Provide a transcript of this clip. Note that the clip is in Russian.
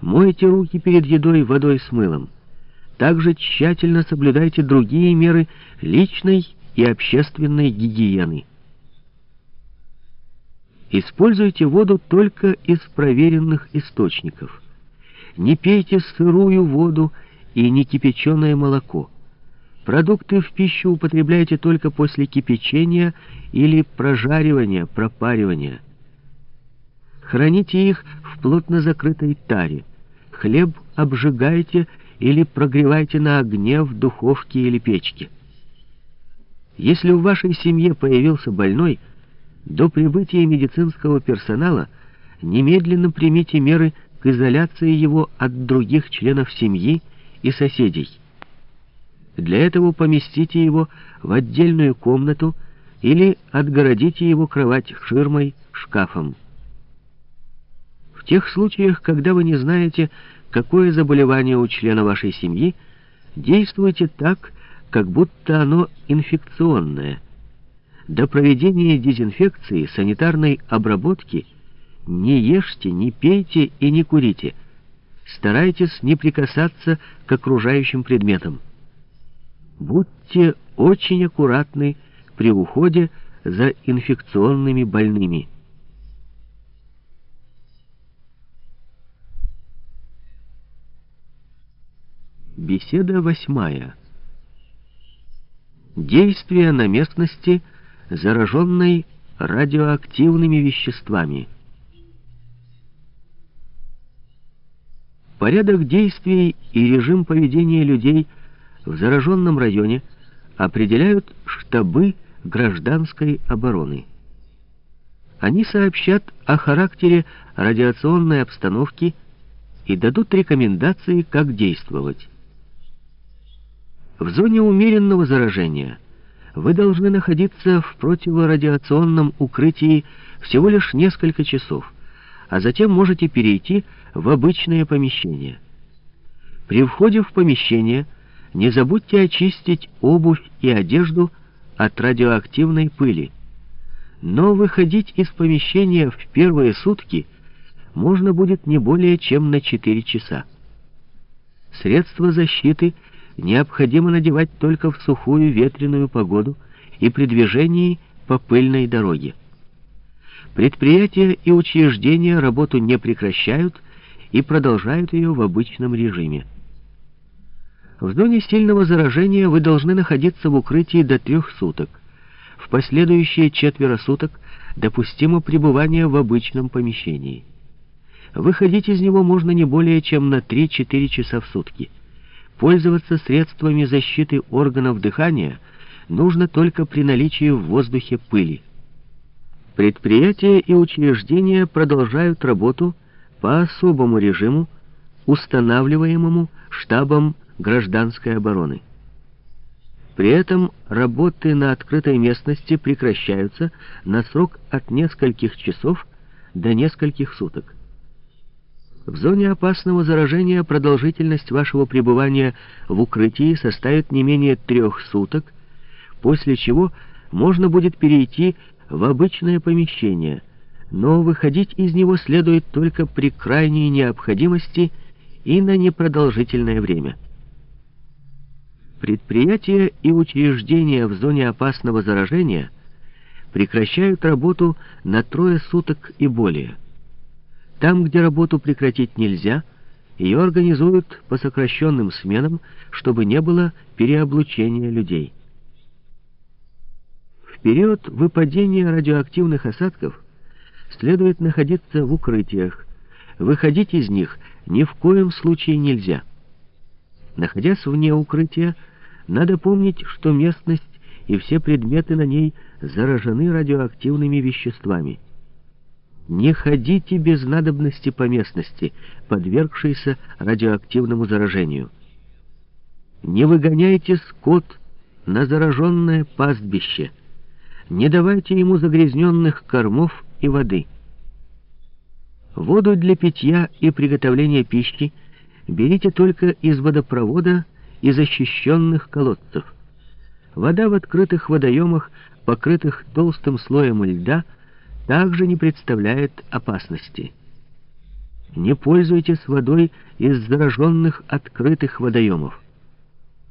Мойте руки перед едой водой с мылом. Также тщательно соблюдайте другие меры личной и общественной гигиены. Используйте воду только из проверенных источников. Не пейте сырую воду и не кипяченое молоко. Продукты в пищу употребляйте только после кипячения или прожаривания, пропаривания. Храните их в плотно закрытой таре. Хлеб обжигайте или прогревайте на огне в духовке или печке. Если в вашей семье появился больной, до прибытия медицинского персонала немедленно примите меры к изоляции его от других членов семьи и соседей. Для этого поместите его в отдельную комнату или отгородите его кровать ширмой, шкафом. Тех случаях, когда вы не знаете, какое заболевание у члена вашей семьи, действуйте так, как будто оно инфекционное. До проведения дезинфекции, санитарной обработки не ешьте, не пейте и не курите. Старайтесь не прикасаться к окружающим предметам. Будьте очень аккуратны при уходе за инфекционными больными. Беседа восьмая. Действие на местности, зараженной радиоактивными веществами. Порядок действий и режим поведения людей в зараженном районе определяют штабы гражданской обороны. Они сообщат о характере радиационной обстановки и дадут рекомендации, как действовать. В зоне умеренного заражения вы должны находиться в противорадиационном укрытии всего лишь несколько часов, а затем можете перейти в обычное помещение. При входе в помещение не забудьте очистить обувь и одежду от радиоактивной пыли. Но выходить из помещения в первые сутки можно будет не более чем на 4 часа. Средства защиты – необходимо надевать только в сухую ветреную погоду и при движении по пыльной дороге. Предприятия и учреждения работу не прекращают и продолжают ее в обычном режиме. В зоне сильного заражения вы должны находиться в укрытии до трех суток. В последующие четверо суток допустимо пребывание в обычном помещении. Выходить из него можно не более чем на 3-4 часа в сутки. Пользоваться средствами защиты органов дыхания нужно только при наличии в воздухе пыли. Предприятия и учреждения продолжают работу по особому режиму, устанавливаемому штабом гражданской обороны. При этом работы на открытой местности прекращаются на срок от нескольких часов до нескольких суток. В зоне опасного заражения продолжительность вашего пребывания в укрытии составит не менее трех суток, после чего можно будет перейти в обычное помещение, но выходить из него следует только при крайней необходимости и на непродолжительное время. Предприятия и учреждения в зоне опасного заражения прекращают работу на трое суток и более. Там, где работу прекратить нельзя, ее организуют по сокращенным сменам, чтобы не было переоблучения людей. В период выпадения радиоактивных осадков следует находиться в укрытиях. Выходить из них ни в коем случае нельзя. Находясь вне укрытия, надо помнить, что местность и все предметы на ней заражены радиоактивными веществами. Не ходите без надобности по местности, подвергшейся радиоактивному заражению. Не выгоняйте скот на зараженное пастбище. Не давайте ему загрязненных кормов и воды. Воду для питья и приготовления пищи берите только из водопровода и защищенных колодцев. Вода в открытых водоемах, покрытых толстым слоем льда, также не представляет опасности. Не пользуйтесь водой из зараженных открытых водоемов.